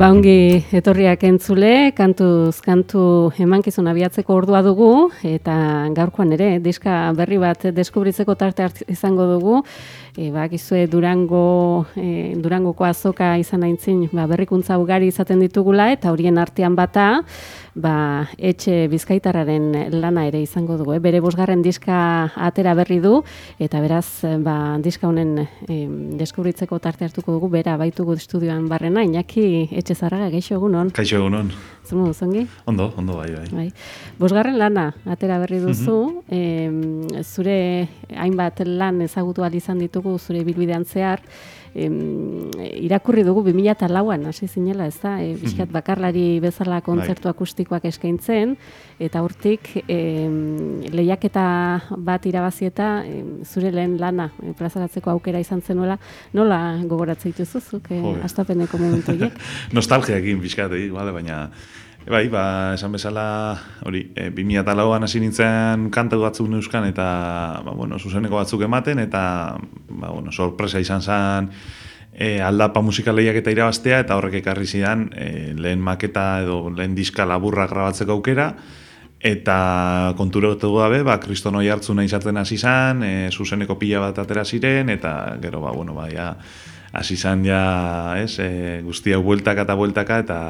Ba ongi etorriak entzule, kantuz kantu emankizun abiatzeko ordua dugu eta gaurkoan ere diska berri bat deskubritzeko tarte izango dugu. E, ba, gizue Durango, e, Durangoko azoka izan aintzin ba, berrikuntza ugari izaten ditugula eta horien artean bata ba, etxe bizkaitarraren lana ere izango dugu. Eh? Bere bosgarren diska atera berri du eta beraz ba, diska honen e, deskubritzeko tarte hartuko dugu bera baitugu estudioan barrena, Iñaki etxe zarraga, geixo egunon? Kaixo egunon. Zumo, zongi? Ondo, ondo bai, bai. bai. Bosgarren lana, atera berri duzu, mm zure hainbat lan ezagutu izan ditugu zure bilbidean zehar, em, irakurri dugu 2004an hasi zinela, ez da? E, Bizkat bakarlari bezala bai. kontzertu akustikoak eskaintzen, eta hortik em, lehiaketa bat irabazieta em, zure lehen lana e, plazaratzeko aukera izan zenuela, nola gogoratzen dituzuzuk, e, astapeneko momentu Nostalgia egin bizkat, eh, vale, baina Bai, ba, esan bezala, hori, e, 2008an hasi nintzen kanta batzuk neuskan eta, ba, bueno, zuzeneko batzuk ematen eta, ba, bueno, sorpresa izan zen e, aldapa musikaleiak eta irabaztea eta horrek ekarri zidan e, lehen maketa edo lehen diska laburra grabatzeko aukera eta kontura dugu gabe, ba, kristonoi hartzu nahi izaten hasi zen, e, zuzeneko pila bat atera ziren eta, gero, ba, bueno, ba, ja, hasi zen ja, ez, e, guztia bueltaka eta bueltaka eta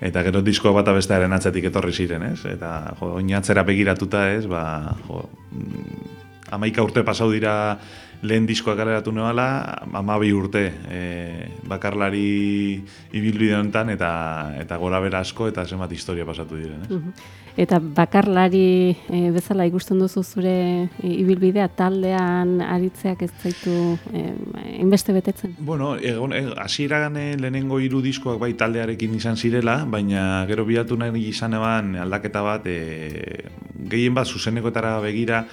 eta gero disko bat abestearen atzetik etorri ziren, ez? Eta, jo, oinatzera begiratuta, ez? Ba, jo, mm, amaika urte pasau dira lehen diskoa galeratu nuela, amabi urte e, bakarlari ibilbide honetan eta eta gora bera asko eta zenbat historia pasatu diren. Ez? Eta bakarlari e, bezala ikusten duzu zure e, ibilbidea taldean aritzeak ez zaitu e, inbeste betetzen? Bueno, egon, e, asiragan lehenengo hiru diskoak bai taldearekin izan zirela, baina gero bilatu nahi izan eban aldaketa bat, e, gehien bat zuzenekotara begira,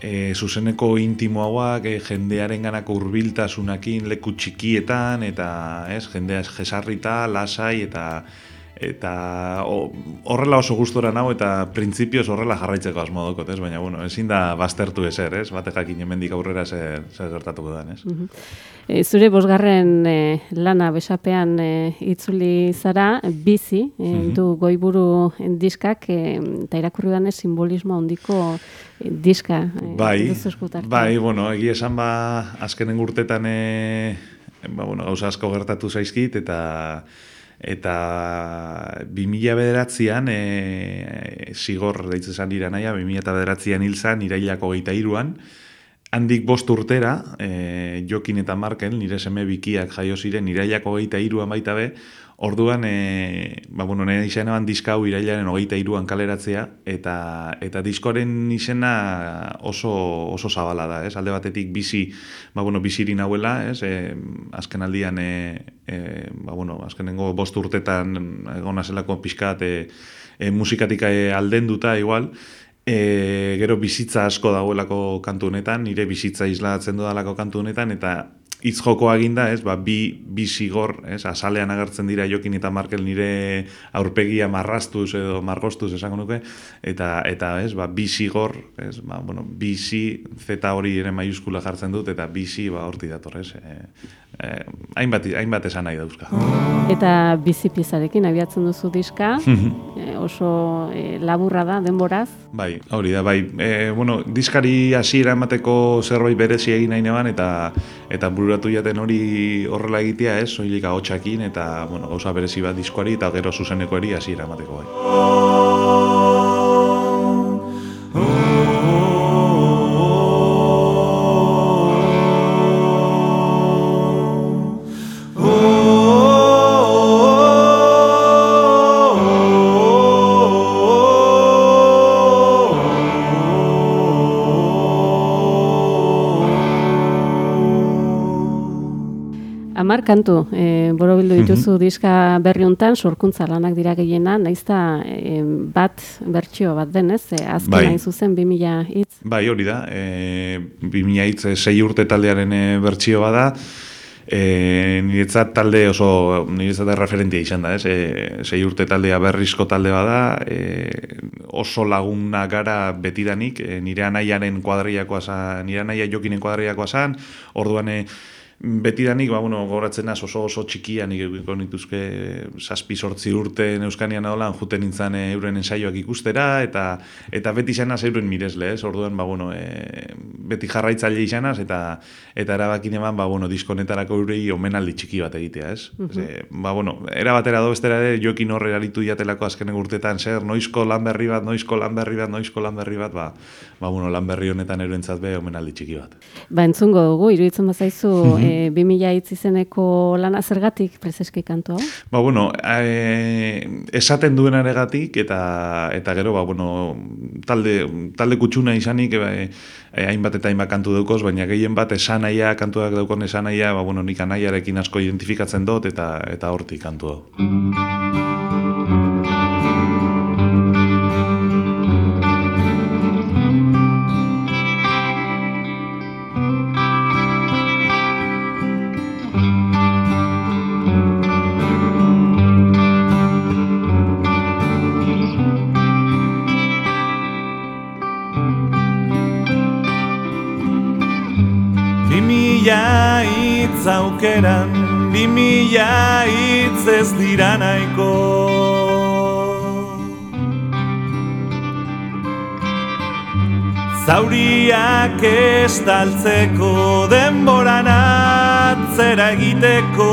e, zuzeneko intimoagoak, e, jendearen ganako urbiltasunakin leku txikietan, eta ez, jendea jesarrita, lasai, eta eta horrela oso gustora nago eta printzipioz horrela jarraitzeko asmo dokot, ez? Baina, bueno, ezin da baztertu ezer, ez? Bate jakin hemendik aurrera zer, zer gertatuko da, ez? E, zure bosgarren e, lana besapean e, itzuli zara, bizi, e, du goiburu diskak, eta irakurri dane simbolismo ondiko diska. Bai, bai, bueno, egia esan ba, azkenen urtetan, ba, bueno, gauza asko gertatu zaizkit, eta eta 2000 bederatzean e, zigor deitze zan dira naia, 2000 bederatzean hil zan, irailako geita iruan, handik bost urtera, e, Jokin eta Markel, nire seme bikiak jaio ziren, irailako geita iruan baita be, Orduan, e, ba, bueno, nire izan eban diska hau irailaren hogeita iruan kaleratzea, eta eta diskoaren izena oso, oso zabala da, ez? Alde batetik bizi, ba, bueno, bizirin hauela, ez? E, azken aldian, e, e, ba, bueno, azkenengo bost urtetan egon azelako pixkat e, e, musikatik e, alden duta, igual, e, gero bizitza asko dagoelako kantu honetan, nire bizitza islatzen dudalako kantu honetan, eta hitz joko eginda, ez? Ba, bi, bi zigor, ez? Azalean agertzen dira Jokin eta Markel nire aurpegia marrastuz edo margostuz esango nuke eta eta, ez? Ba, bi zigor, ez? Ba, bueno, bi Z hori ere maiuskula jartzen dut eta bi ba horti dator, ez? E, eh, hainbat, hainbat esan nahi dauzka. Eta bizi piezarekin abiatzen duzu diska, eh, oso eh, laburra da, denboraz. Bai, hori da, bai. E, bueno, diskari hasiera emateko zerbait berezi egin nahi neban, eta eta bururatu jaten hori horrela egitea, ez, soilik ahotsakin eta, bueno, gauza berezi bat diskoari, eta gero zuzeneko eri hasiera emateko bai. Kantu, e, borobildu dituzu diska berriuntan, sorkuntza lanak dira gehiena, naizta e, bat bertsio bat denez, e, azken Bai. hain zuzen 2000 hitz. Bai, hori da, e, 2000 hitz e, sei urte taldearen e, bertsio bada, e, niretzat talde oso, niretzat referentia izan da, ez? E, sei urte taldea berrizko talde bada, e, oso laguna gara betidanik, e, nire anaiaren kuadriakoa zan, nire anaia jokinen kuadriakoa zan, orduan e, betidanik, ba, bueno, goratzen az oso oso txikian ikiko nituzke zazpi sortzi urte euskanian holan juten nintzen e, euren ensaioak ikustera eta eta beti izanaz euren miresle, ez? Orduan, ba, bueno, e, beti jarraitzaile izanaz eta eta erabakin eman, ba, bueno, diskonetarako eurei omenaldi txiki bat egitea, ez? Ze, ba, bueno, era batera do bestera ere jokin horre aritu jatelako azkenen urtetan zer, noizko lan berri bat, noizko lan berri bat, noizko lan berri bat, ba, ba bueno, lan berri honetan eurentzat be omenaldi txiki bat. Ba, entzungo dugu, iruditzen bazaizu, e, 2000 hitz izeneko lana zergatik prezeski kantu hau? Ba, bueno, e, esaten duen aregatik eta eta gero, ba, bueno, talde, talde kutsuna izanik, e, e, hainbat eta hainbat kantu daukoz, baina gehien bat esanaia, kantuak daukon esanaia, ba, bueno, nik anaiarekin asko identifikatzen dut eta eta hortik kantu hau. Hitz aukeran, bimila hitz ez dira nahiko. Zauriak estaltzeko, denboran atzera egiteko.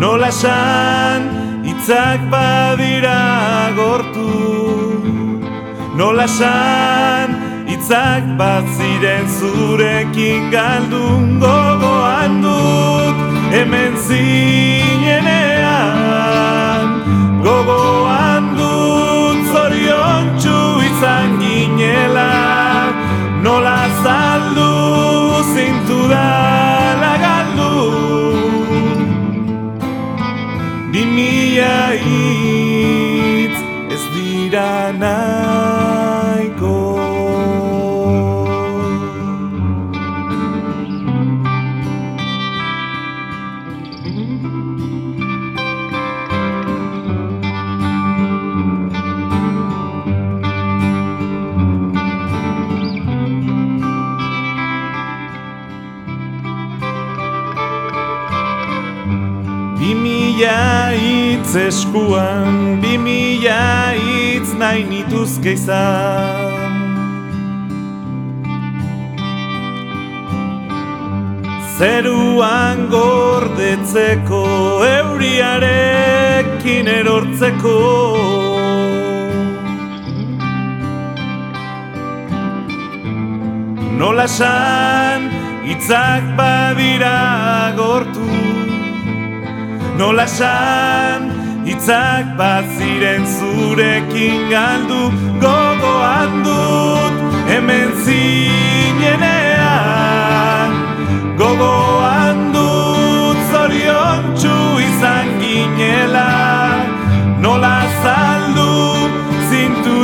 Nola esan hitzak badira gortu Nola esan hitzak bat ziren zurekin galdun gogoan dut hemen zinenean. Gogoan dut zorion izan ginela nola zaldu zintu dala galdu. Bimila hitz ez dira nahiko eskuan, bimila hitz nahi nituzke izan. Zeruan gordetzeko, euriarekin erortzeko. Nola esan, hitzak badira gortu, Nola esan, hitzak bat ziren zurekin galdu Gogoan dut hemen zinenean. Gogoan dut zorion izan ginela Nola zaldu zintu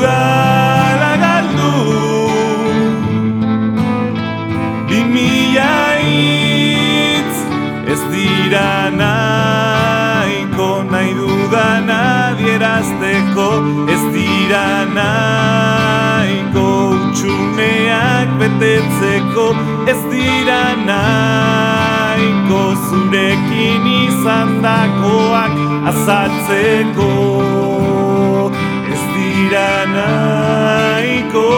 adierazteko ez dira nahiko utxuneak betetzeko ez dira nahiko zurekin izandakoak azaltzeko ez dira nahiko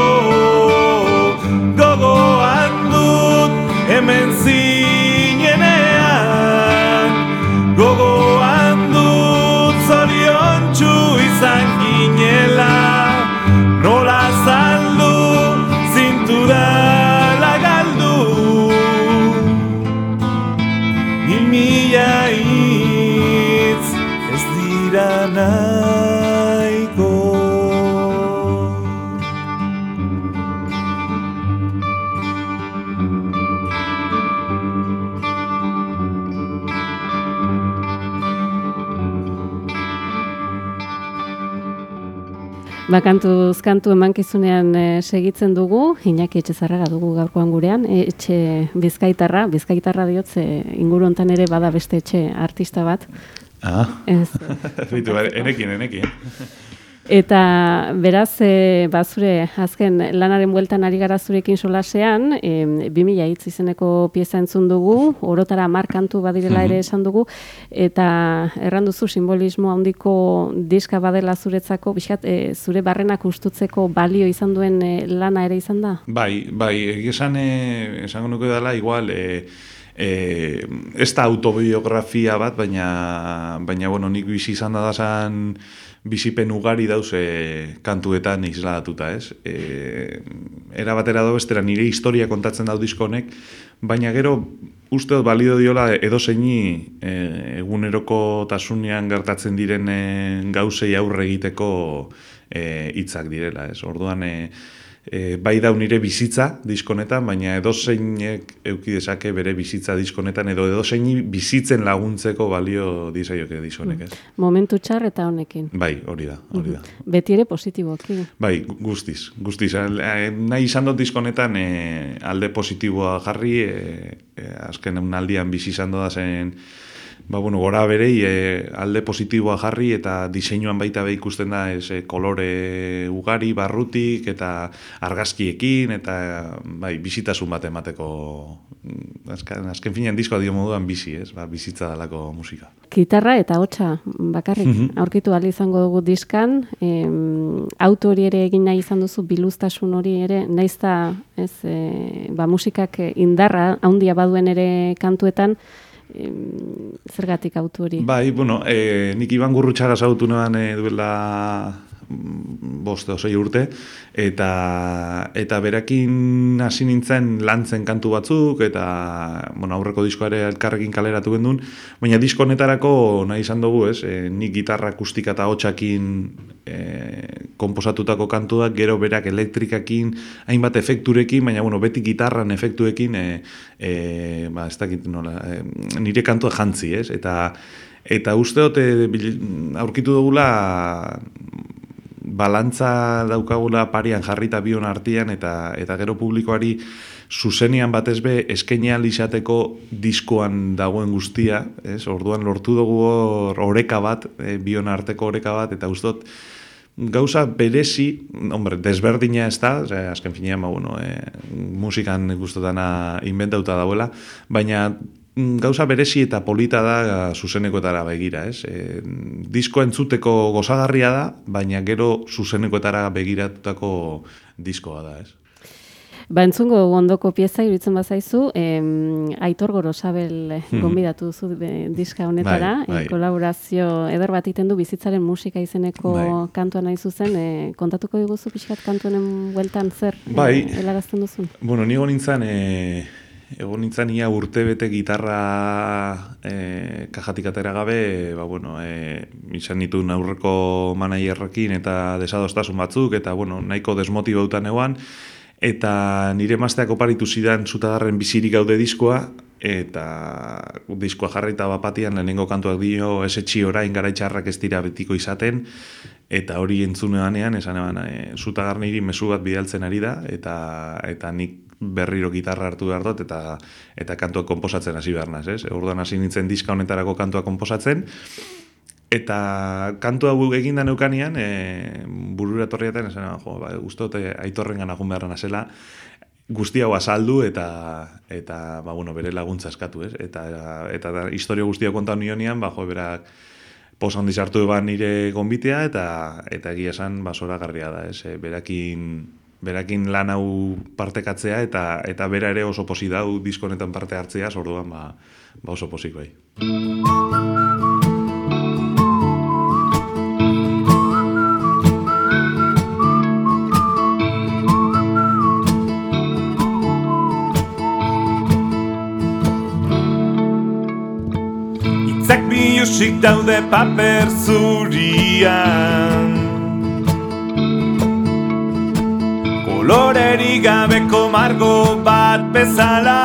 gogoan dut hemen zinenean Ba, kantuz, kantu emankizunean e, segitzen dugu, Iñaki etxe dugu gaurkoan gurean, e, etxe bizkaitarra, bizkaitarra diotze inguru hontan ere bada beste etxe artista bat. Ah, Ez, enekin, enekin. Eta beraz, e, ba, zure azken lanaren bueltan ari gara zurekin solasean, e, 2000 hitz izeneko pieza entzun dugu, orotara markantu badirela ere esan dugu, eta erranduzu simbolismo handiko diska badela zuretzako, bizkat, e, zure barrenak ustutzeko balio izan duen e, lana ere izan da? Bai, bai, esan, eh, esango nuke dela, igual, e, e, ez da autobiografia bat, baina, baina bueno, nik bizi izan da dazan bizipen ugari dauze kantuetan isladatuta, ez? E, era batera do bestera nire historia kontatzen dau diskonek, baina gero uste dut balio diola edo zeini e, eguneroko tasunean gertatzen diren e, gauzei aurre egiteko e, hitzak direla, ez? Orduan, e, e, bai dau nire bizitza diskonetan, baina edozeinek euki dezake bere bizitza diskonetan, edo edozeini bizitzen laguntzeko balio dizaioke diskonek, ez? Momentu txar eta honekin. Bai, hori da, hori da. Beti ere positiboki. Bai, gu- guztiz, guztiz. Eh, Nahi izan dut diskonetan e, alde positiboa jarri, e, e, azken aldian bizi izan da zen, ba, bueno, gora berei e, alde positiboa jarri eta diseinuan baita be ikusten da ez, e, kolore ugari, barrutik eta argazkiekin eta bai, bizitasun bat emateko mm, azken, azken finean diskoa dio moduan bizi, ez? Ba, bizitza dalako musika. Gitarra eta hotsa bakarrik Mhm. aurkitu ahal izango dugu diskan, em, auto hori ere egin nahi izan duzu biluztasun hori ere, naizta ez, e, ba, musikak indarra handia baduen ere kantuetan, zergatik auto hori. Bai, bueno, e, nik Iban Gurrutxaga zautu neban e, duela boste osei urte, eta, eta berakin hasi nintzen lantzen kantu batzuk, eta bueno, aurreko diskoa ere elkarrekin kaleratu gendun, baina disko honetarako nahi izan dugu, ez, e, nik gitarra akustika eta hotxakin e, komposatutako kantuak, gero berak elektrikakin, hainbat efekturekin, baina bueno, beti gitarran efektuekin, e, e, ba, ez dakit nola, e, nire kantua jantzi, ez? Eta, eta uste dut e, bil- aurkitu dugula balantza daukagula parian jarrita bion artean eta eta gero publikoari zuzenean batez be eskenean izateko diskoan dagoen guztia, ez? Orduan lortu dugu hor oreka bat, e, bion arteko oreka bat eta uste dut gauza berezi, hombre, desberdina ez da, ose, azken finean, ba, bueno, e, musikan guztotana inventauta dauela, baina gauza berezi eta polita da eh, zuzenekoetara begira, ez? E, disko entzuteko gozagarria da, baina gero zuzenekoetara begiratutako diskoa da, ez? Ba, entzungo ondoko pieza iruditzen bazaizu, em, Aitor Gorosabel gonbidatu duzu be- diska honetara, Hmm. Bai, bai. e, kolaborazio eder bat iten du bizitzaren musika izeneko Bai. kantua nahi zuzen, e, kontatuko diguzu pixkat kantu honen bueltan zer Bai. e, helarazten duzun? Bueno, ni egon nintzen, e, egon nintzen ia urte bete gitarra e, kajatik atera gabe, ba, bueno, e, izan nitu aurreko manaierrekin eta desadostasun batzuk, eta bueno, nahiko desmotibautan egoan, eta nire mazteak oparitu zidan zutagarren bizirik gaude diskoa, eta diskoa jarri eta bapatian lehenengo kantuak dio esetxi orain garaitxarrak ez dira betiko izaten, eta hori entzuneanean, esan eban, e, zutagar niri mezu bat bidaltzen ari da, eta, eta nik berriro gitarra hartu behar dut, eta, eta kantuak konposatzen hasi behar naz, ez? Orduan hasi nintzen diska honetarako kantua konposatzen, Eta kantu hau eginda neukanean, e, burura etorriaten, esan, jo, ba, guztot, e, aitorren gana beharra nazela, guzti hau azaldu eta eta ba, bueno, bere laguntza eskatu, ez? Eta eta da, historia guztia konta nionean, ba jo berak pos handi sartu eban nire gonbitea eta eta egia esan ba zoragarria da, ez? E, berakin berakin lan hau partekatzea eta eta bera ere oso posi dau disko honetan parte hartzea, orduan ba, ba oso posik bai. Itzak bilusik daude paper zurian Kolorerik gabeko margo bat bezala.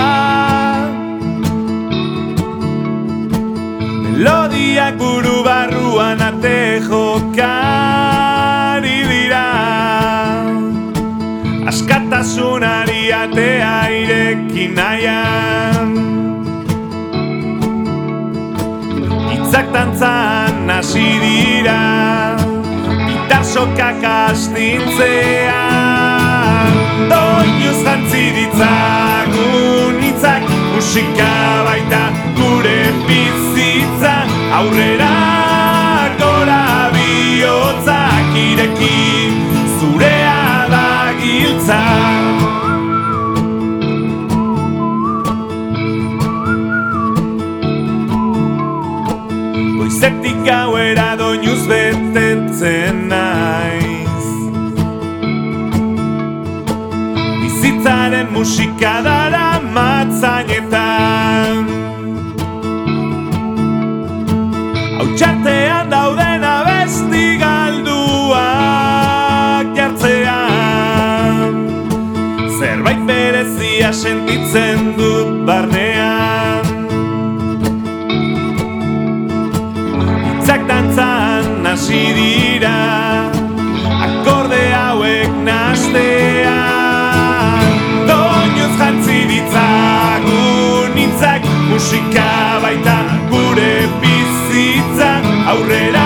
Melodiak buru barruan ate jokari dira. Nortasunari atea irekin nahian. Itzak tantzan hasi dira. Gitar sokak astintzean Doinuz jantzi ditzagun itzak Musika baita gure bizitza. Aurrera gora bihotzak ireki Zurea da giltza. Goizetik gauera doinuz musika dara matzainetan Hau txartean dauden abesti galduak jartzean. Zerbait berezia sentitzen dut barnean. Itzak dantzan hasi dira Akorde hauek nastean Musika baita gure bizitza. Aurrera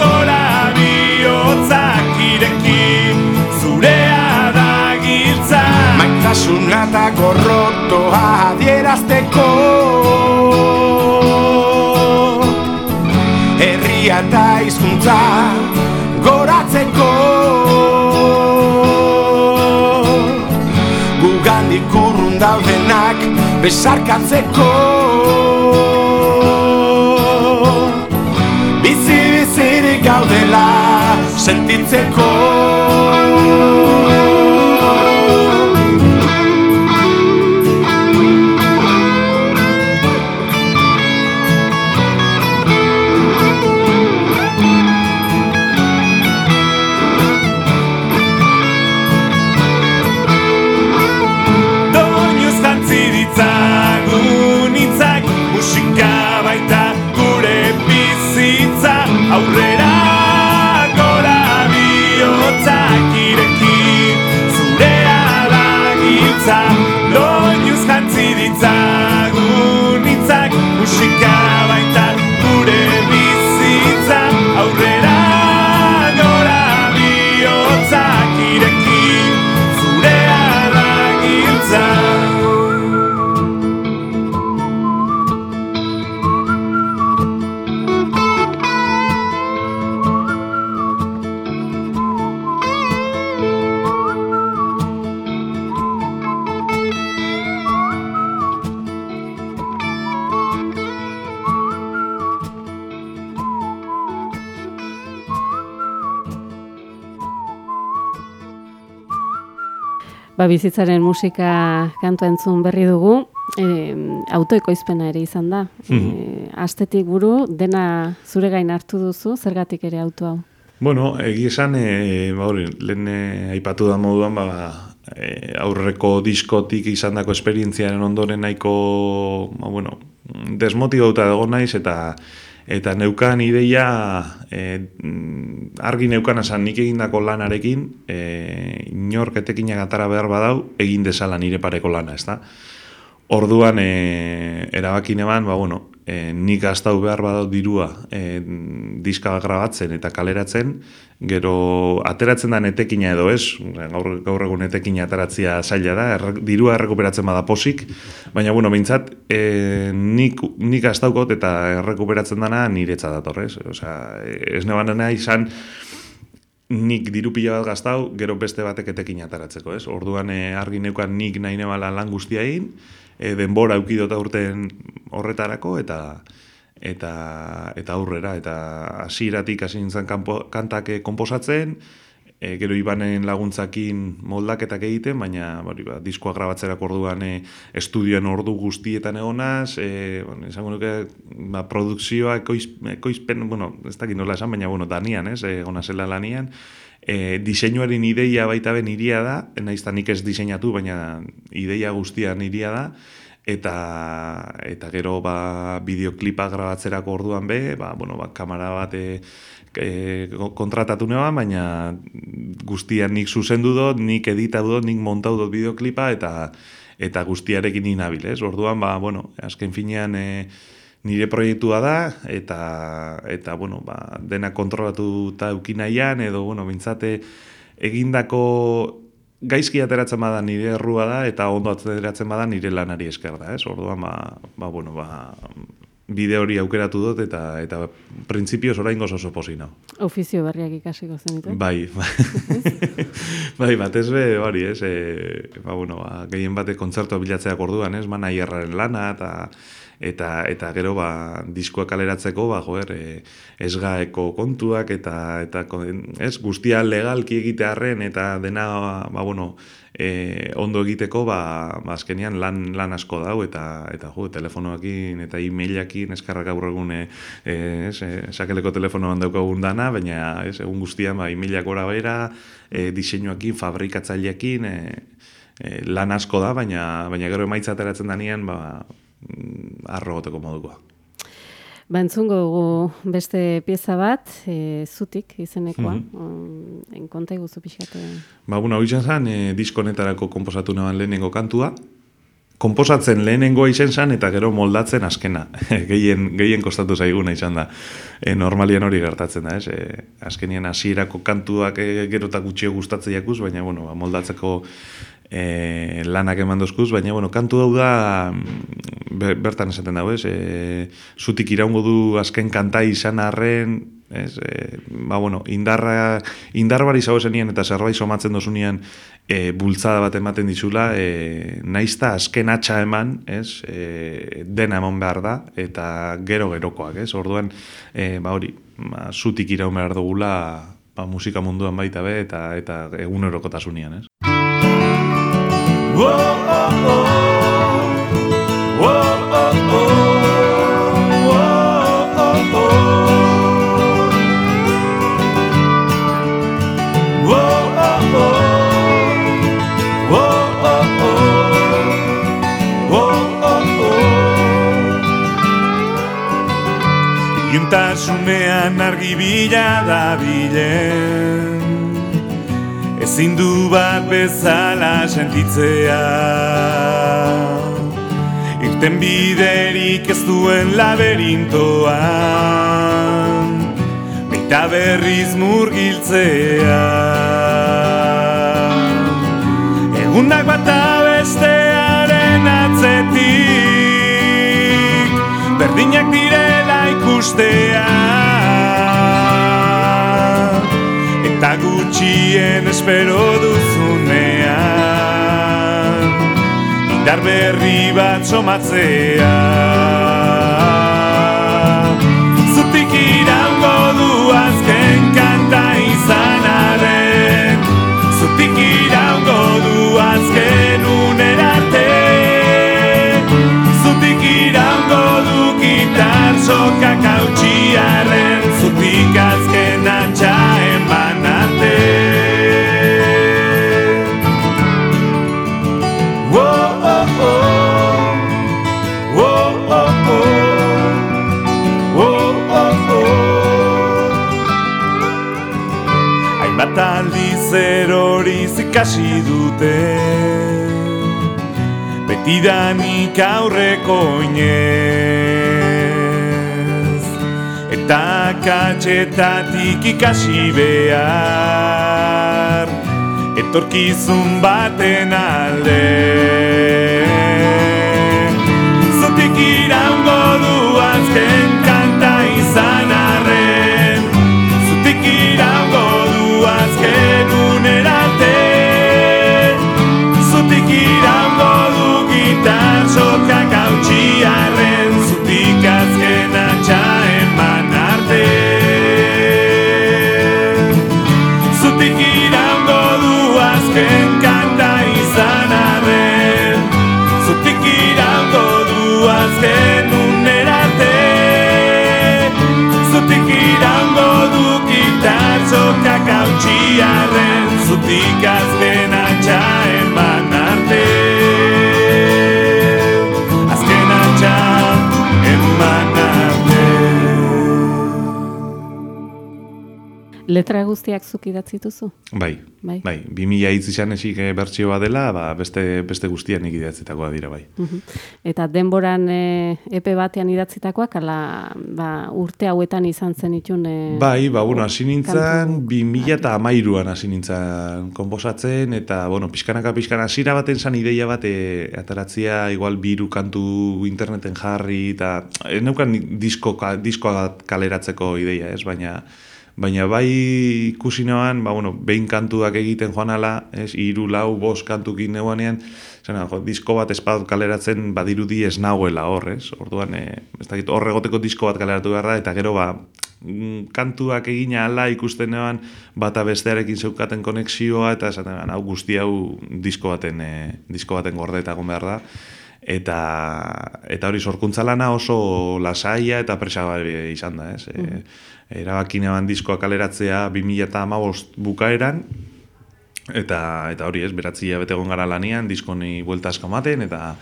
gora bihotzak ireki Zurea da giltza. Maitasuna eta gorrotoa adierazteko. Herria eta hizkuntza besarkatzeko. Bizi bizirik gaudela sentitzeko Ba, bizitzaren musika kantu entzun berri dugu, e, autoekoizpena ere izan da. E, astetik buru, dena zure gain hartu duzu, zergatik ere auto hau. Bueno, egi esan, e, ba, hori, lehen e, aipatu da moduan, ba, e, aurreko diskotik izandako esperientziaren ondoren nahiko, ba, bueno, desmotibauta dago naiz, eta eta neukan ideia e, mm, argi neukan esan nik egindako lanarekin e, inork etekinak atara behar badau egin dezala nire pareko lana, ezta? Orduan e, erabaki neban, ba, bueno, e, nik gaztau behar badau dirua e, diska grabatzen eta kaleratzen, gero ateratzen da etekina edo ez, gaur, gaur egun etekina ateratzia zaila da, erre, dirua errekuperatzen bada posik, baina bueno, behintzat, e, nik, nik gaztaukot eta errekuperatzen dana niretza datorrez, osea, ez nebanena izan, nik diru pila bat gaztau, gero beste batek etekin ataratzeko, ez? Orduan e, argi neukan nik nahi nebala lan guztia egin, e, denbora eukidota urten horretarako, eta eta eta aurrera, eta hasieratik hasi nintzen kanpo, kantak eh, konposatzen, e, gero ibanen laguntzakin moldaketak egiten, baina hori ba, diskoa grabatzerako orduan e, estudioen ordu guztietan egonaz, e, bueno, esango nuke ba, produkzioa ekoiz, ekoizpen, bueno, ez dakit nola esan, baina bueno, danian, ez, egona zela lanian, e, diseinuaren ideia baita ben iria da, naiz nik ez diseinatu, baina ideia guztian iria da, eta eta gero ba bideoklipa grabatzerako orduan be, ba bueno, ba kamera bat e, kontratatu neban, baina guztia nik zuzendu dut, nik editatu dut, nik montatu dut bideoklipa eta eta guztiarekin inabil, ez? Orduan ba bueno, azken finean e, nire proiektua da eta eta bueno, ba, dena kontrolatuta eduki nahian edo bueno, mintzate egindako gaizki ateratzen bada nire errua da eta ondo ateratzen bada nire lanari esker da, ez? Orduan ba, ba bueno, ba bide hori aukeratu dut eta eta printzipioz oraingoz oso posina. Ofizio berriak ikasiko zenit, Bai. Bai, bai batez be hori, ez? E, ba bueno, ba, gehien bate kontzertu bilatzeak orduan, ez? Manaierraren lana eta eta eta gero ba diskoak kaleratzeko ba joer e, esgaeko kontuak eta eta ez guztia legalki egitearren eta dena ba bueno e, ondo egiteko ba, ba azkenian lan lan asko dau eta eta jo telefonoekin eta emailekin eskarrak gaur egun es e, sakeleko telefonoan daukagun dana baina es egun guztian ba emailak gora bera e, diseinuekin fabrikatzaileekin e, e, lan asko da baina baina gero emaitza ateratzen danean ba Mm, arrogoteko modukoa. Ba, entzungo dugu beste pieza bat, e, zutik izenekoa, mm -hmm. enkonta iguzu pixkate. Ba, bueno, hau izan zen, e, diskonetarako komposatu neban lehenengo kantua, komposatzen lehenengo izen zen eta gero moldatzen askena. gehien, gehien kostatu zaiguna izan da. E, normalian hori gertatzen da, ez? E, azkenien hasierako kantuak e, gero eta gutxio gustatzen jakuz, baina bueno, ba, moldatzeko e, lanak eman dozkuz, baina, bueno, kantu hau da, bertan esaten dago, ez, e, zutik iraungo du azken kanta izan arren, ez, e, ba, bueno, indarra, indarra zau zenien eta zerbait somatzen dozunean e, bultzada bat ematen dizula, e, naizta azken atxa eman, ez, e, dena eman behar da, eta gero gerokoak, ez, orduan, e, ba, hori, ba, zutik iraun behar dugula, ba, musika munduan baita be, eta, eta egun erokotasunean, ez. Iuntasunean argi bila da bilen ezin du bat bezala sentitzea. Irten biderik ez duen laberintoan Beita berriz murgiltzea. Egunak bat bestearen atzetik Berdinak direla ikustean gutxien espero duzunean. Indar berri bat somatzea. Zutik irango du azken kanta izanaren. Zutik irango du azken unerarte zutik irango du gitar sokak hautsiaren. Zutik hori zikasi dute Betidanik aurreko inez Eta katxetatik ikasi behar Etorkizun baten alde arren Zutik letra guztiak zuk idatzi duzu? Bai, Bai. bai, bai 2000 hitz izan esik bertsio bat dela, ba, beste, beste guztian nik idatzitakoa dira bai. Mhm. Eta denboran e, epe batean idatzitakoak, ala ba, urte hauetan izan zen itun... E, Bai, ba, bueno, hasi nintzen, kantu- 2000 eta amairuan hasi nintzen komposatzen, eta, bueno, pixkanaka pixkana, hasiera baten zan ideia bat, e, ataratzia, igual, biru kantu interneten jarri, eta, ez neukan disko, diskoa kaleratzeko ideia, ez, baina, baina bai ikusi noan, ba, bueno, behin kantuak egiten joan ala, ez, iru, lau, bost kantukin neuanean, zena, jo, disko bat espadot kaleratzen badirudi ez nagoela hor, ez? Orduan, e, ez dakit, hor egoteko disko bat kaleratu behar da, eta gero, ba, mm, kantuak egina ala ikusten neban bata bestearekin zeukaten konexioa eta esaten hau guzti hau disko baten, e, disko baten gorde eta egon behar da eta eta hori sorkuntza lana oso lasaia eta presagarria izan da, ez? E, erabaki neban diskoa kaleratzea 2015 bukaeran eta eta hori ez, beratzia bete egon gara lanian, diskoni buelta asko eta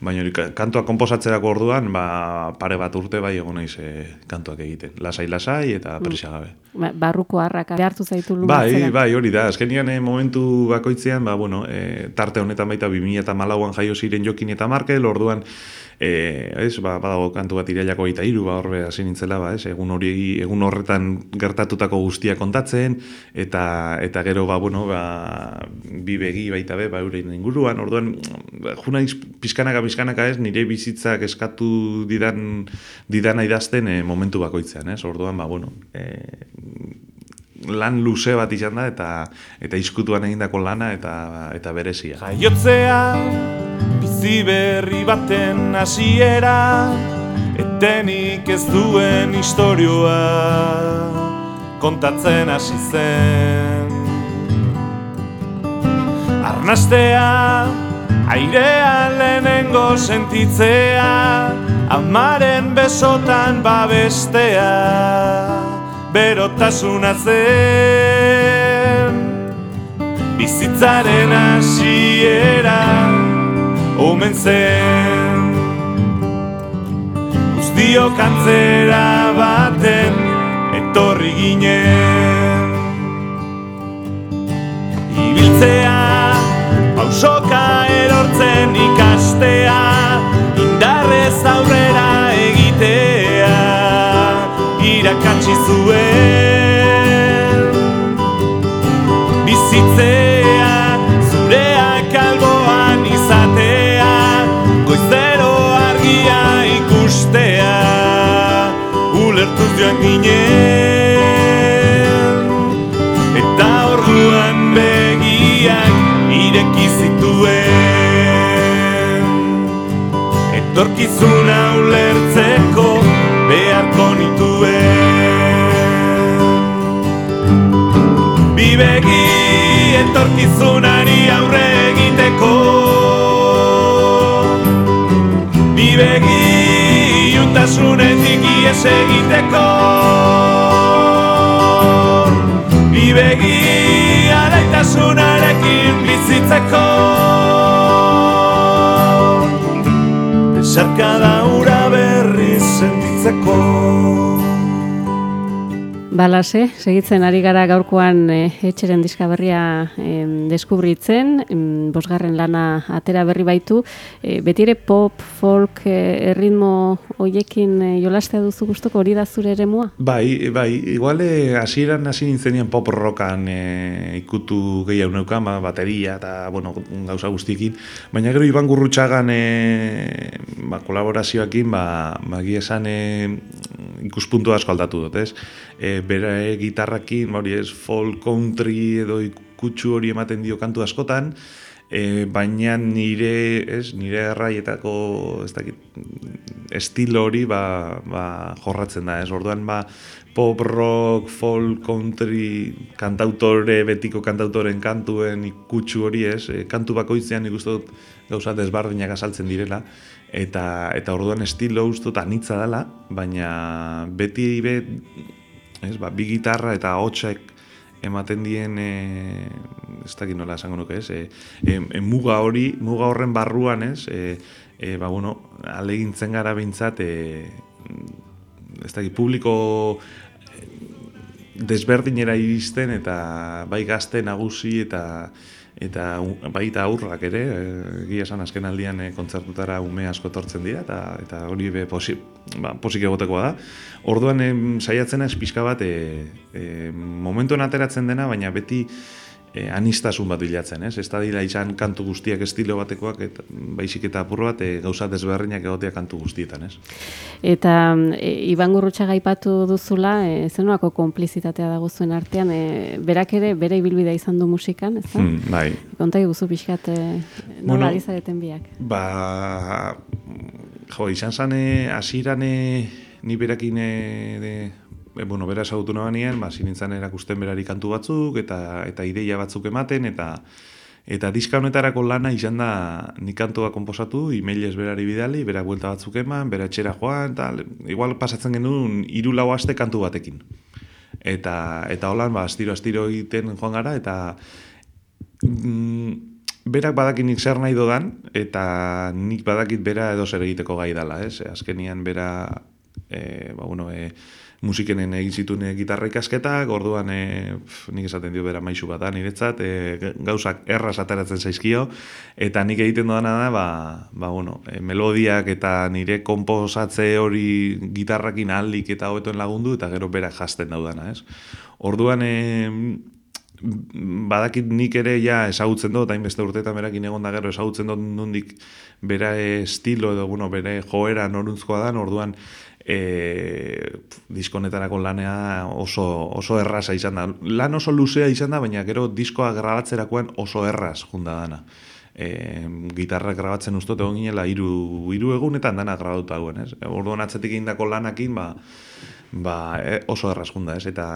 baina kantua konposatzerako orduan, ba, pare bat urte bai egon naiz e, kantuak egiten. Lasai-lasai eta presa gabe. ba, barruko harraka behartu zaitu Bai, lumatzera. bai, hori da. Azkenian eh, momentu bakoitzean, ba, bueno, eh, tarte honetan baita 2000 eta malauan jaio ziren Jokin eta Markel, orduan, eh, ez, ba, badago kantu bat irailako eta iru, ba, horbe hasi nintzela, ba, ez, egun hori, egun horretan gertatutako guztia kontatzen, eta, eta gero, ba, bueno, ba, bi begi baita be, ba, euren inguruan, orduan, ba, junaiz pizkanaka pizkanaka ez, nire bizitzak eskatu didan, didana idazten eh, momentu bakoitzean, ez, orduan, ba, bueno, eh, lan luze bat izan da eta eta izkutuan egindako lana eta eta berezia. Jaiotzea, bizi berri baten hasiera, etenik ez duen istorioa kontatzen hasi zen. Arnastea, airean lehenengo sentitzea, amaren besotan babestea, berotasuna zen. Bizitzaren hasiera omen zen Guztio kantzera baten etorri ginen Ibiltzea, pausoka erortzen ikastea Indarrez aurrera Irakatsi zuen. Bizitzea zureak alboan izatea goizero argia ikustea ulertuz joan ginen. Eta orduan begiak ireki zituen. Etorkizuna ulertzeko etorkizunari aurre egiteko. Bibegi iuntasunetik ies egiteko. Bibegi alaitasunarekin bizitzeko. Besarkada ura berri sentitzeko Balase, segitzen ari gara gaurkoan e, etxeren diska berria em, deskubritzen, em, bosgarren lana atera berri baitu, e, beti ere pop, folk, e, erritmo hoiekin e, jolastea duzu gustuko? Hori da zure eremua? Bai, bai, igual eh, hasieran hasi nintzenean pop rockan eh, ikutu gehiago neukan, ba, bateria eta bueno, gauza guztiekin, baina gero Iban Gurrutxagan eh, ba, kolaborazioekin ba, ba esan eh, ikuspuntu asko aldatu dut, ez? E, bere gitarrakin, ba, hori ez, folk country edo ikutsu hori ematen dio kantu askotan, E, baina nire, ez, nire erraietako, ez dakit, estilo hori ba, ba, jorratzen da, ez? Orduan ba, pop rock, folk, country, kantautore, betiko kantautoren kantuen ikutsu hori, ez? E, kantu bakoitzean nik uste dut gauza desbardinak azaltzen direla, eta eta orduan estilo uste dut anitza dela, baina beti be, ez, ba, bi gitarra eta hotxek ematen dien e, ez dakit nola esango nuke, ez? E, e, e, muga hori, muga horren barruan, ez? E, e, ba, bueno, alegintzen gara behintzat, e, ez dakit, publiko desberdinera iristen eta bai gazte nagusi eta eta baita aurrak ere, eh, egia esan azken aldian eh, kontzertutara ume asko tortzen dira eta eta hori be posi, ba, posik egotekoa da. Orduan em, saiatzen ez pixka bat e, e, momentuan ateratzen dena, baina beti e, anistasun bat bilatzen, ez? Ez da dira izan kantu guztiak estilo batekoak, eta, baizik eta apur bat e, gauza desberdinak egotea kantu guztietan, ez? Eta e, Iban Gurrutxaga aipatu duzula, e, zenolako konplizitatea dago zuen artean, e, berak ere bere ibilbidea izan du musikan, ez da? Hmm, bai. Konta guzu pixkat, e, Bueno, nola zareten biak? Ba, jo, izan zane, hasieran eh, ni berakin eh, de, e, bueno, bera esagutu nabanean, ba, zinintzen erakusten berari kantu batzuk, eta eta ideia batzuk ematen, eta eta diska honetarako lana izan da ni kantua konposatu, emailez berari bidali, bera buelta batzuk eman, bera etxera joan, eta igual pasatzen genuen hiru lau aste kantu batekin. Eta, eta holan, ba, astiro, astiro egiten joan gara, eta mm, berak badakit nik zer nahi dodan, eta nik badakit bera edo zer egiteko gai dala, ez? Azkenian bera, e, ba, bueno, e, musikenen egin zituen e, gitarra ikasketak, orduan e, pf, nik esaten dio bera maisu bat da niretzat, e, gauzak erraz ateratzen zaizkio, eta nik egiten dudana da, ba, ba bueno, e, melodiak eta nire komposatze hori gitarrakin aldik eta hobetoen lagundu, eta gero berak jasten daudana, ez? Orduan, e, badakit nik ere ja ezagutzen dut, hainbeste urteetan berakin egon da gero ezagutzen dut nondik bera estilo edo bueno, bere joera noruntzkoa da, orduan e, diskonetarako lanea oso, oso erraza izan da. Lan oso luzea izan da, baina gero diskoa grabatzerakoan oso erraz junda dana. E, gitarra grabatzen ustot egon ginela hiru hiru egunetan dana grabatuta dagoen, ez? Orduan atzetik egindako lanakin ba, ba, e, oso erraz junda, ez? Eta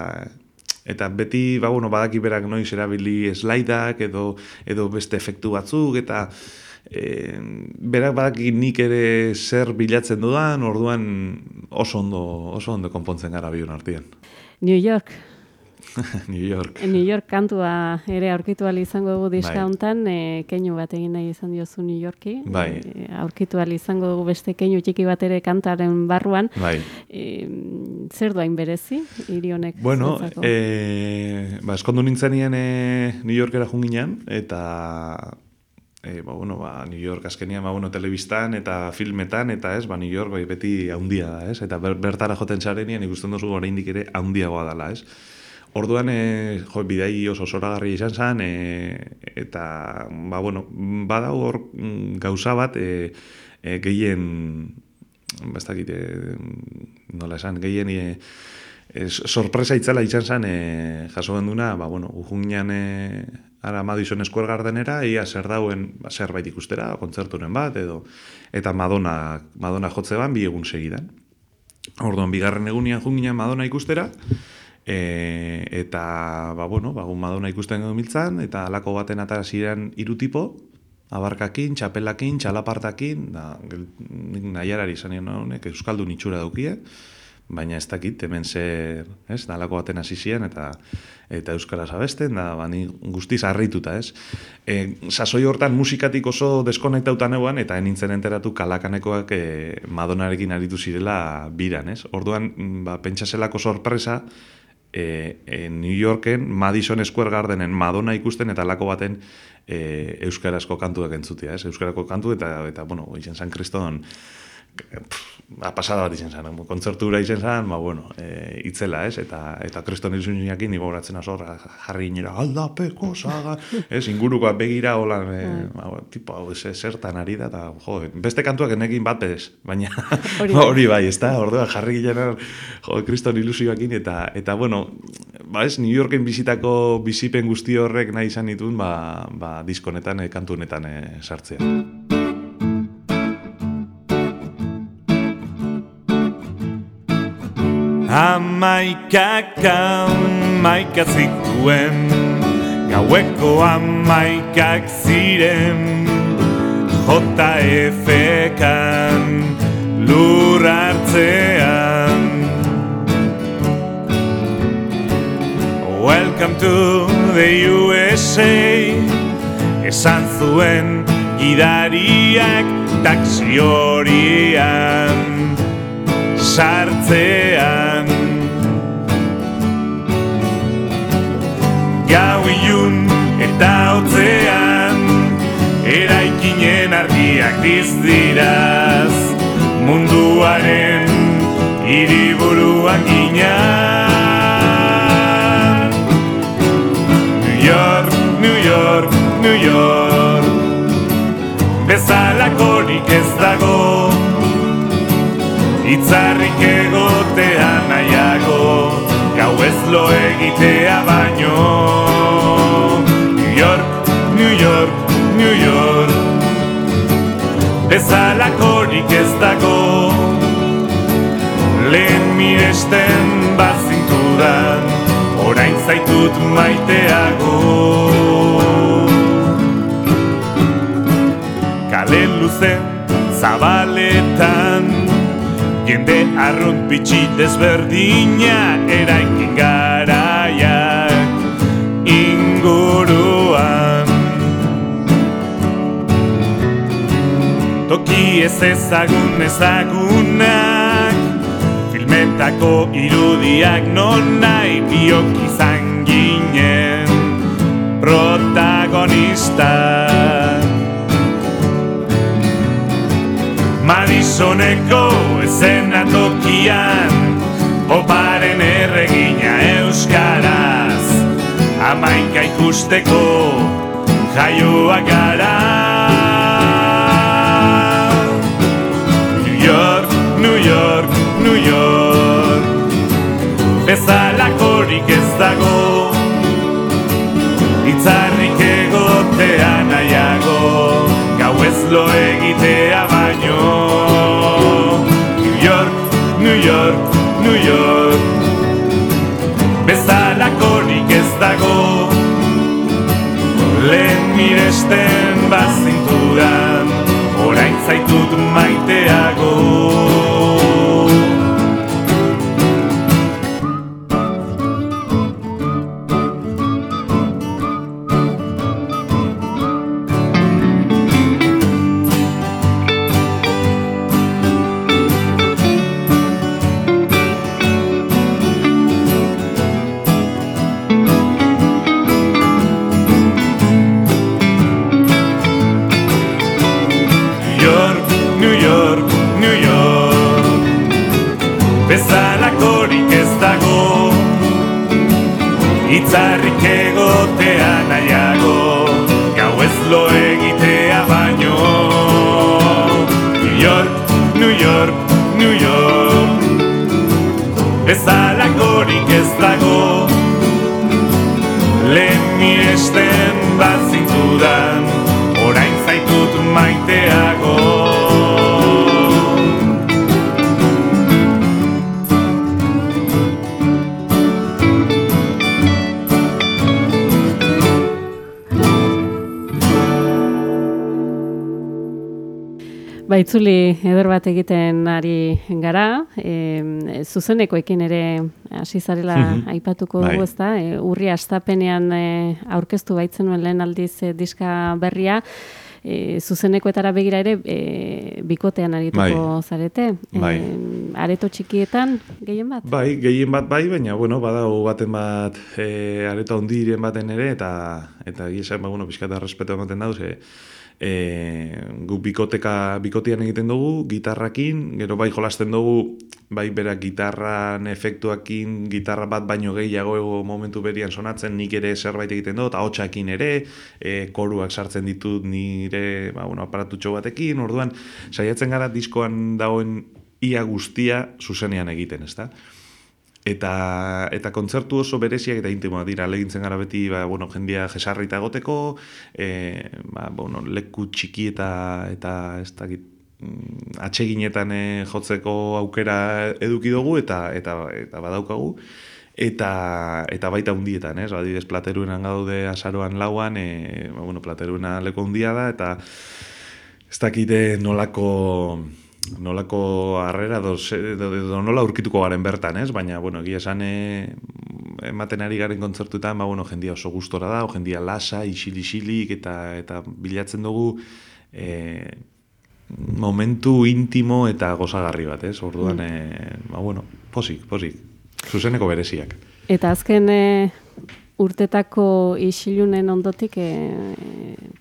Eta beti, ba, bueno, badaki berak noiz erabili slaidak edo, edo beste efektu batzuk, eta e, berak badaki nik ere zer bilatzen dudan, orduan oso ondo, oso ondo konpontzen gara bion artean. New York, New York. New York kantua ere aurkitu ahal izango dugu diska Bai. hontan, e, keinu bat egin nahi izan diozu New Yorki. Bai. E, aurkitu ahal izango dugu beste keinu txiki bat ere kantaren barruan. Bai. E, zer doain berezi, hiri honek Bueno, zuentzako? e, ba, eskondu nintzenien e, New Yorkera junginan, eta e, ba, bueno, ba, New York azkenian ba, bueno, telebistan eta filmetan, eta ez, ba, New York bai, beti haundia da, ez? Eta ber, bertara joten zarenean ikusten duzu oraindik ere haundiagoa dela, ez? Orduan, e, jo, bidai oso zoragarri izan zen, e, eta, ba, bueno, badau hor mm, gauza bat, e, e, gehien, ba, ez dakit, e, nola esan, gehien, e, sorpresa itzala izan zen, e, jaso genduna, ba, bueno, ujungian e, ara Madison Square Gardenera, ia zer dauen ba, zerbait ikustera, kontzerturen bat, edo, eta Madonna, Madonna jotze ban, bi egun segidan. Orduan, bigarren egunian junginan Madonna ikustera, e, eta, ba, bueno, ba, Madonna ikusten miltzan, eta alako baten atara ziren hiru tipo, abarkakin, txapelakin, txalapartakin, da, nahiarari izan honek euskaldun itxura daukie, baina ez dakit, hemen zer, ez, da alako baten hasi ziren, eta eta euskaraz abesten, da, ba, ni guztiz harrituta, ez. E, sasoi hortan musikatik oso deskonektauta neuan, eta enintzen enteratu kalakanekoak e, Madonarekin aritu zirela biran, ez. Orduan, mm, ba, pentsaselako sorpresa, e, e, New Yorken, Madison Square Gardenen Madonna ikusten eta lako baten e, euskarazko kantuak entzutea, ez? Euskarako kantu eta, eta bueno, izan San Kriston ba, pasada bat izan zen, kontzertura izan zen, ba, bueno, e, itzela, ez? Eta, eta kriston iluzuniakin nigo horatzen azorra, jarri inera, aldapeko saga, ez? Ingurukoa begira, hola, e, ba, tipo, hau, ze- zertan ari da, eta, jo, beste kantuak enekin bat ez, baina Hori hori, bai. bai, ez da, orduan jarri ginen, jo, kriston ilusioakin, eta, eta bueno, ba ez, New Yorken bizitako bizipen guzti horrek nahi izan ditun, ba, ba diskonetan, e, kantu honetan e, sartzea. Amaikak amaika zituen Gaueko amaikak ziren. JFK-an lur hartzean Welcome to the USA Esan zuen gidariak taksi horian sartzean Denak dizdiraz munduaren hiriburuan ginean New York, New York, New York Bezalakorik ez dago Itzarrik egotea nahiago Gau ez lo egitea baino Bezalakorik ez dago. Lehen miresten bazintudan Orain zaitut maiteago. Kale luze zabaletan Jende arrunt bitxi desberdinak Eraikin garaiak Toki ez ezagun ezagunak Filmetako irudiak non nahi biok izan ginen Protagonistak Madisoneko ezenatokian Poparen erregina euskaraz Amaika ikusteko jaioak gara Itzarrik egotea nahiago Gau ez lo egitea baino. New York, New York, New York. Bezalakorik ez dago. Lehen miresten bazintudan Orain zaitut maiteago Bezalakorik ez dago. Lehen miresten Baitzuli eder bat egiten ari gara, e, zuzenekoekin ere hasi zarela aipatuko Bai. dugu, ezta? E, urri astapenean e, aurkeztu baitzen nuen lehen aldiz e, diska berria, e, zuzenekoetara begira ere e, bikotean arituko Bai. zarete. Bai. areto txikietan gehien bat? Bai, gehien bat bai, baina bueno, badago baten bat e, areta hondiren baten ere eta eta egia esan, ba bueno, pizkata respeto ematen dauz, e, e, gu bikoteka bikotian egiten dugu gitarrakin, gero bai jolasten dugu bai berak gitarran efektuakin, gitarra bat baino gehiago momentu berian sonatzen, nik ere zerbait egiten dut, ahotsakin ere, e, koruak sartzen ditut nire, ba bueno, aparatutxo batekin, orduan saiatzen gara diskoan dagoen ia guztia zuzenean egiten, ezta? Eta, eta kontzertu oso bereziak eta intimoak dira, legintzen gara beti, ba, bueno, jendia jesarrita egoteko, e, ba, bueno, leku txiki eta, eta ez dakit, mm, atseginetan e, jotzeko aukera eduki dugu eta eta eta badaukagu eta eta baita hundietan, ez? Adibidez plateruenan gaude azaroan lauan, e, ba, bueno, plateruena leku hundia da eta ez dakite nolako nolako harrera do, do, do, nola aurkituko garen bertan, ez? Baina, bueno, egia esan e, ematen ari garen kontzertuetan, ba, bueno, jendia oso gustora da, o jendia lasa, isili-isilik, eta, eta bilatzen dugu e, momentu intimo eta gozagarri bat, ez? Orduan, e, ba, bueno, posik, posik. Zuzeneko bereziak. Eta azken e, urtetako isilunen ondotik e,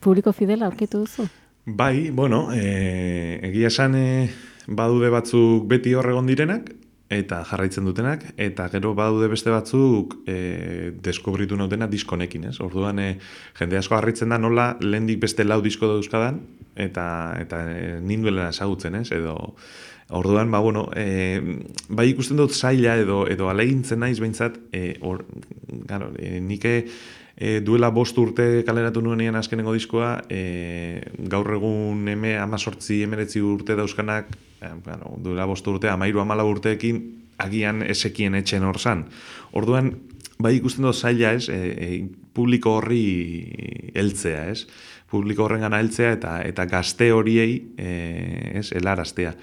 publiko fidela aurkitu duzu? Bai, bueno, e, egia esan e, badude batzuk beti horregon direnak, eta jarraitzen dutenak, eta gero badude beste batzuk e, deskubritu nautena diskonekin, ez? Orduan, e, jende asko harritzen da nola lehendik beste lau disko dauzkadan, eta, eta e, ninduela esagutzen, ez? Edo, orduan, ba, bueno, e, bai ikusten dut zaila edo, edo alegintzen naiz behintzat, e, or, gano, e, nike e, duela bost urte kaleratu nuenean azkenengo diskoa, e, gaur egun eme amazortzi emeretzi urte dauzkanak, eh, bueno, duela bostu urte, amairu amala urteekin, agian esekien etxen hor zan. Orduan, bai ikusten dut zaila ez, e, e, publiko horri heltzea ez, publiko horren gana heltzea eta, eta gazte horiei e, ez, helaraztea.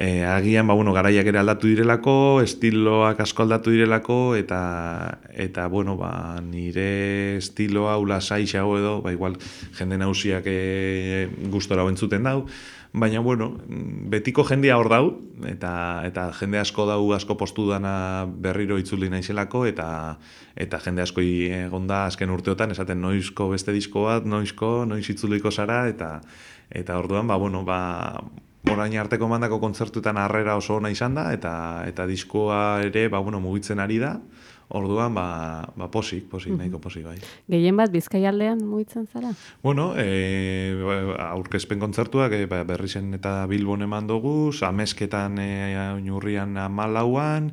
E, agian, ba, bueno, garaiak ere aldatu direlako, estiloak asko aldatu direlako, eta, eta bueno, ba, nire estiloa ula saixago edo, ba, igual, jende nausiak e, gustora bentzuten dau, baina bueno, betiko jendia hor dau eta eta jende asko dau asko postu dana berriro itzuli naizelako eta eta jende asko egonda azken urteotan esaten noizko beste disko bat, noizko, noiz itzuliko zara eta eta orduan ba bueno, ba orain arteko mandako kontzertuetan harrera oso ona izan da eta eta diskoa ere ba bueno, mugitzen ari da. Orduan, ba, ba posik, posik, nahiko posik, bai. Gehien bat, bizkaialdean mugitzen zara? Bueno, e, aurkezpen kontzertuak e, berri zen eta bilbon eman dugu, amesketan e, nurrian amalauan,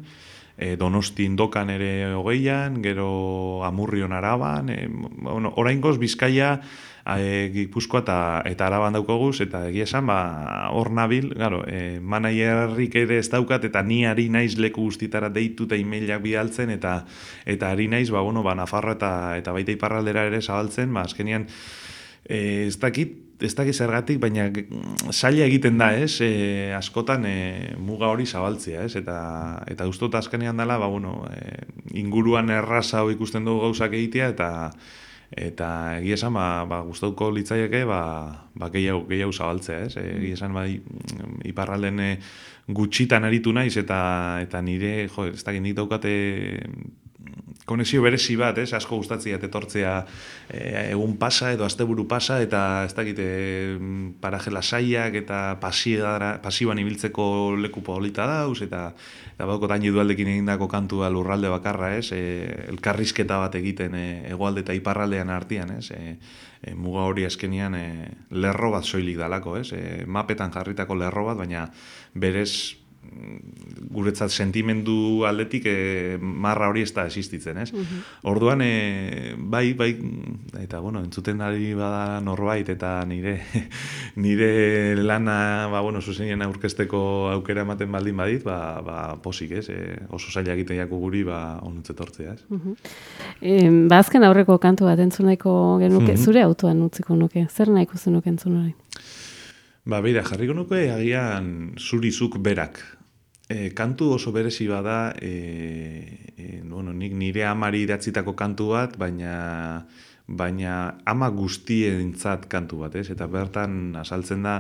e, donosti indokan ere hogeian, gero amurrion araban, e, bueno, orain goz, bizkaia, e, gipuzkoa eta, eta araban daukoguz, eta egia esan, ba, hor nabil, garo, e, manaierrik ere ez daukat, eta ni ari naiz leku guztitara deitu eta emailak bialtzen, eta eta ari naiz, ba, bueno, ba, Nafarro eta, eta baita iparraldera ere zabaltzen, ba, azkenian, e, ez dakit, ez dakit zergatik, baina saia egiten da, ez, e, askotan e, muga hori zabaltzea, ez, eta, eta ustot azkenean dela, ba, bueno, e, inguruan erraza ikusten dugu gauzak egitea, eta, eta egia esan ba, ba gustatuko litzaieke ba ba gehiago gehiago zabaltzea, ez? E, egia esan bai iparralden e, gutxitan aritu naiz eta eta nire jo ez dakit nik daukate konexio berezi bat, ez, asko gustatzea etortzea e, egun pasa edo asteburu pasa eta ez dakit e, paraje lasaiak eta pasiban ibiltzeko leku polita dauz eta eta badoko taini dualdekin egindako kantua lurralde bakarra, ez, e, elkarrizketa bat egiten e, egoalde eta iparraldean artean, ez, e, e, muga hori eskenean e, lerro bat soilik dalako, ez, e, mapetan jarritako lerro bat, baina berez guretzat sentimendu aldetik e, marra hori ez da existitzen, ez? Mhm. Orduan, e, bai, bai, eta bueno, entzuten ari bada norbait, eta nire nire lana, ba, bueno, zuzenien aurkesteko aukera ematen baldin badit, ba, ba posik, ez? E, oso zaila egiten jako guri, ba, onutze tortzea, ez? Mm ba, azken aurreko kantu bat entzuneko genuke, mhm. zure autoan utziko nuke, zer nahiko zenuke entzunari? Ba, beira, jarriko nuke agian zurizuk berak, E, kantu oso berezi bada, e, e, bueno, nik nire amari idatzitako kantu bat, baina baina ama guztientzat kantu bat, ez? Eta bertan azaltzen da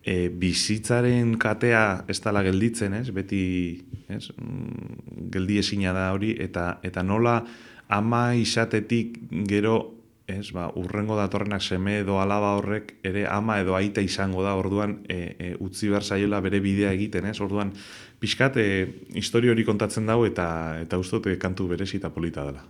e, bizitzaren katea ez dala gelditzen, ez? Beti, ez? Mm, geldi ezina da hori eta eta nola ama izatetik gero ez, ba, urrengo datorrenak seme edo alaba horrek ere ama edo aita izango da, orduan e, e, utzi behar zaiola bere bidea egiten, ez, orduan pixkat e, histori hori kontatzen dago eta eta ustote kantu berezi eta polita dela.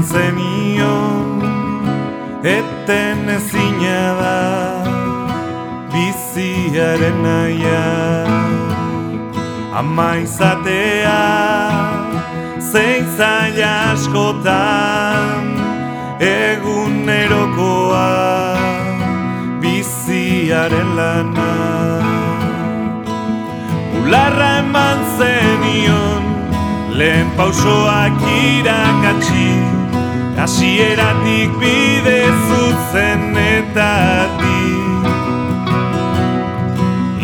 Eman zenion Eten ezina da Biziaren naia Ama izatea Zein zaila askotan Egun erokoa Biziaren lana Ularra eman zenion lehen pausoak irakatsi Asieratik bide zuzenetatik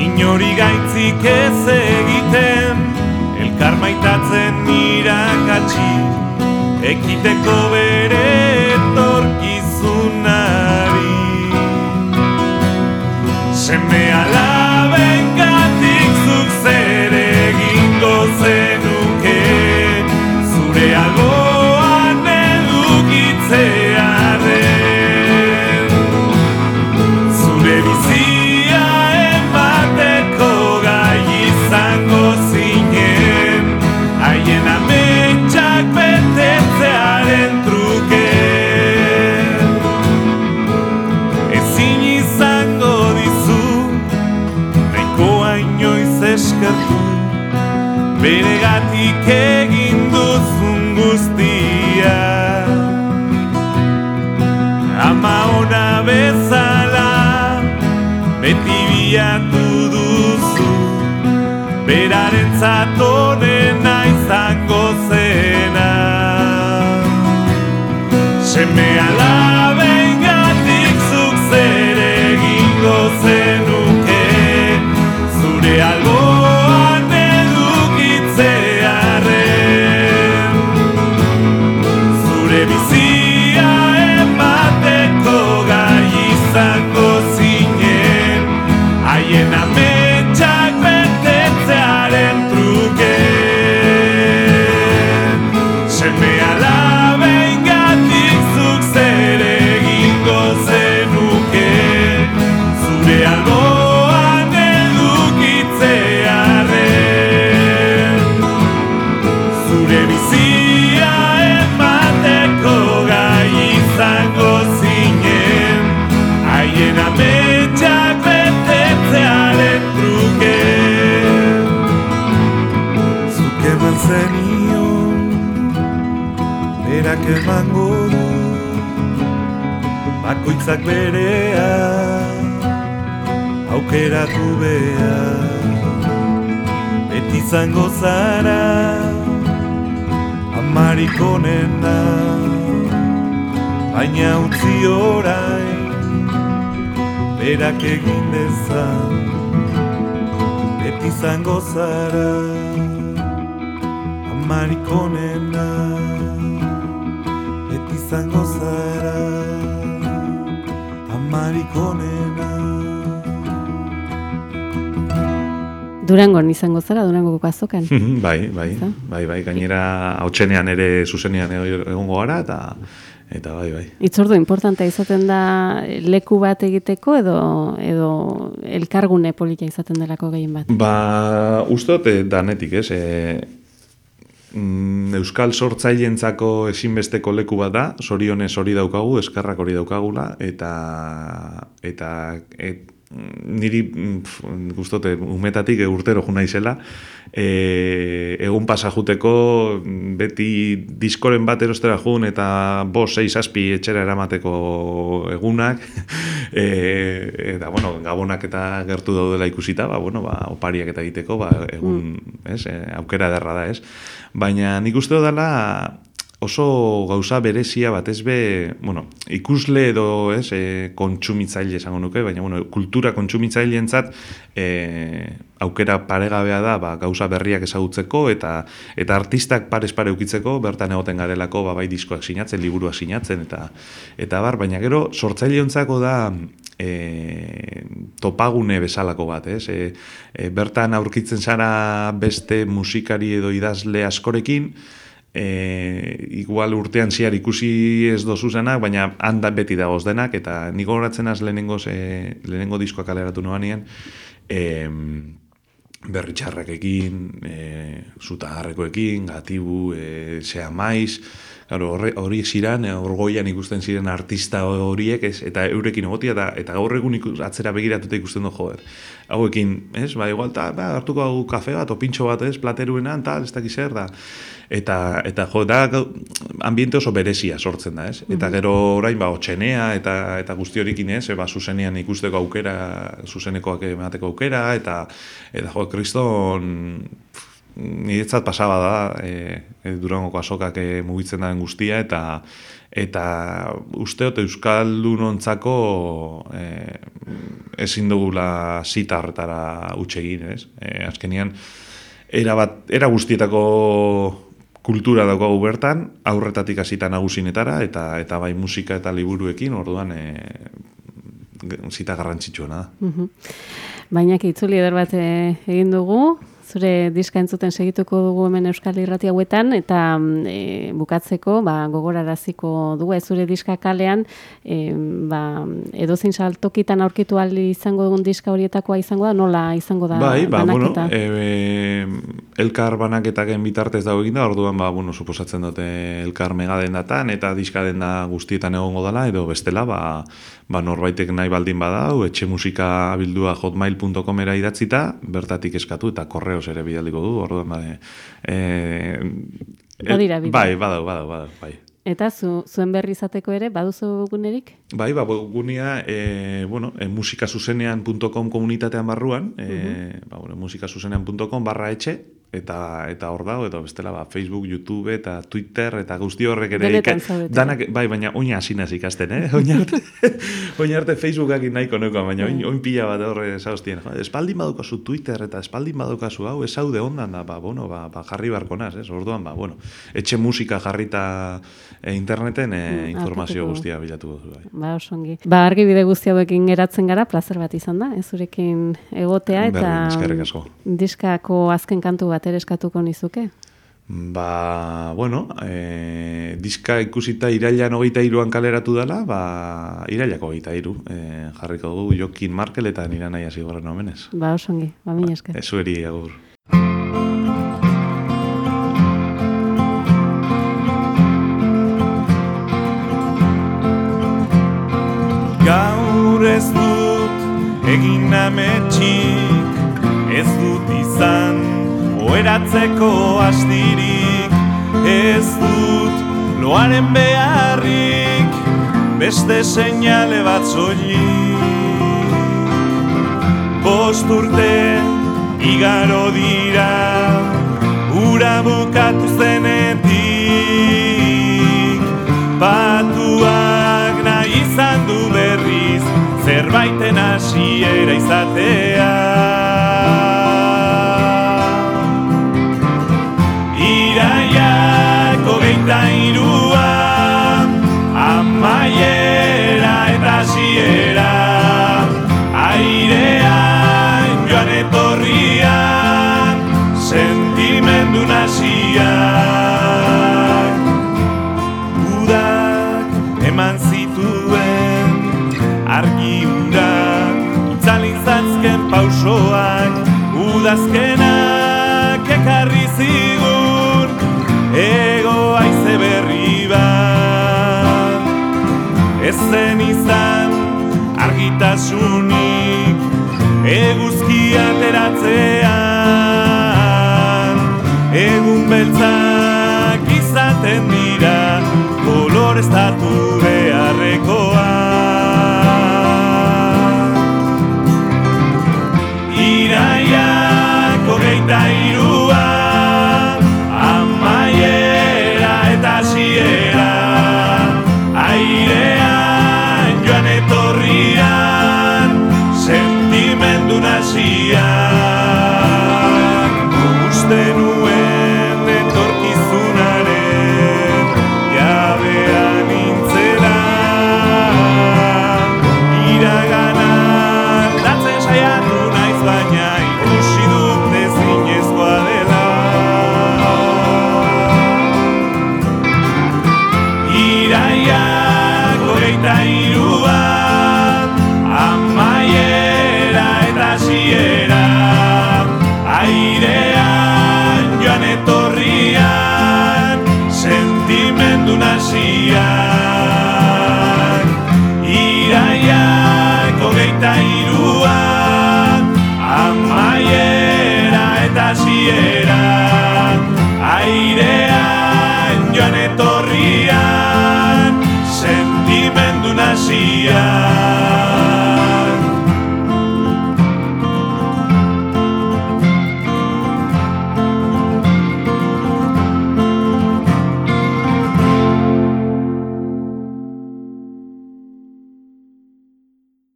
Inori gaitzik ez egiten Elkar maitatzen irakatsi. Ekiteko bere etorkizunari. Seme alak Seme alaben Durangon izango zara, Durangoko azokan. bai, bai, bai, bai, gainera hautsenean ere zuzenean egongo gara, eta eta bai, bai. Itzordu importantea izaten da leku bat egiteko edo edo elkargune polita izaten delako gehien bat. Ba, ustot, eh, danetik, ez? E, mm, Euskal sortzaileentzako ezinbesteko leku bat da, sorionez hori daukagu, eskarrak hori daukagula, eta, eta et, niri mm, pf, gustote umetatik eh, urtero jo naizela, e, egun pasa juteko beti diskoren bat erostera jun eta bos, sei, zazpi etxera eramateko egunak. E, eta bueno, gabonak eta gertu daudela ikusita, ba, bueno, ba, opariak eta egiteko ba, egun, ez, e, aukera derra da, ez? Baina nik uste dela oso gauza berezia batez be, bueno, ikusle edo, ez, e, kontsumitzaile esango nuke, baina bueno, kultura kontsumitzaileentzat e, aukera paregabea da, ba, gauza berriak ezagutzeko eta eta artistak pares pare ukitzeko bertan egoten garelako ba, bai diskoak sinatzen, liburuak sinatzen eta eta bar, baina gero sortzaileontzako da e, topagune bezalako bat, ez? E, e, bertan aurkitzen zara beste musikari edo idazle askorekin, e, igual urtean ziar ikusi ez dozu zenak, baina handa beti dagoz denak, eta niko horatzen az lehenengo, e, lehenengo diskoa kaleratu noanean, e, berritxarrakekin, e, zutaharrekoekin, gatibu, e, zea maiz, Claro, horre, hori ziren, eh, orgoian ikusten ziren artista horiek, ez, eta eurekin egotia, eta, eta gaur egun ikus, atzera begiratuta ikusten du, joder. Hauekin, ez, ba, igual, ta, ba, hartuko hau kafe bat, o pintxo bat, ez, plateruenan, tal, ez dakiz da. Eta, eta jo, da, ambiente oso berezia sortzen da, ez? Eta gero orain, ba, otxenea, eta, eta guzti horikin, ez, ba, zuzenean ikusteko aukera, zuzenekoak emateko aukera, eta, eta jo, kriston, niretzat pasaba da, e, Durangoko azokak e, mugitzen daren guztia, eta eta usteot Euskaldunontzako e, ezin dugula zita horretara utxe egin, ez? E, azkenian, era, bat, era guztietako kultura daukagu bertan, aurretatik hasita nagusinetara, eta eta bai musika eta liburuekin, orduan, e, zita garrantzitsuena da. Mhm. Baina itzuli eder bat eh, egin dugu, zure diska entzuten segituko dugu hemen Euskal Irrati hauetan, eta mm, e, bukatzeko, ba, gogoraraziko ez zure diska kalean, e, ba, edozein saltokitan aurkitu aldi izango dugun diska horietakoa izango da, nola izango da Bai, ba, bueno, banaketa? e, elkar banaketaken bitartez dago egin da, orduan, ba, bueno, suposatzen dute elkar megaden datan, eta diska denda guztietan egongo dela, edo bestela, ba, ba, norbaitek nahi baldin badau, etxe musika bildua hotmail.com era idatzita, bertatik eskatu, eta korreos ere bidaliko du, orduan, ba, e, Badira bide. Bai, badau, badau, badau, bai. Eta zu, zuen berri izateko ere, baduzu gunerik? Bai, ba, gunia, e, bueno, e, musikasuzenean.com komunitatean barruan, e, ba, bueno, musikasuzenean.com barra etxe, eta eta hor dago, eta bestela, ba, Facebook, YouTube, eta Twitter, eta guzti horrek ere. Danak, bai, baina oin hasinaz ikasten, eh? Oin arte, oin arte Facebookak nahiko neuko, baina oin, oin pila bat horre zauztien. Jo, espaldin badukazu Twitter, eta espaldin badukazu hau, ez haude ondan da, ba, bueno, ba, ba, jarri barko naz, ez? Orduan, ba, bueno, etxe musika jarrita e, interneten e, Mm, informazio aurkituko. guztia bilatu duzu, bai. Ba, osongi. Ba, argibide guzti hauekin geratzen gara, plazer bat izan da, ez zurekin egotea, eta Berdin, eskerrik asko. diskako azken kantu bat ere eskatuko nizuke. Ba, bueno, e, diska ikusita irailan hogeita iruan kaleratu dela, ba, irailako hogeita iru. E, jarriko dugu Jokin Markel eta nira nahi zigorren omenez. Ba, osongi, ba, mila esker. Ezueri agur. Egin ametxik Ez dut izan oeratzeko astirik Ez dut loaren beharrik Beste seinale bat soilik. Bost urte igaro dira Ura bukatu zenetik Batuak hasiera izatea pausoak Udazkenak ekarri zigun Ego aize berri bat. Ez zen izan argitasunik Eguzkia ateratzean. Egun beltzak izaten dira Kolor estatu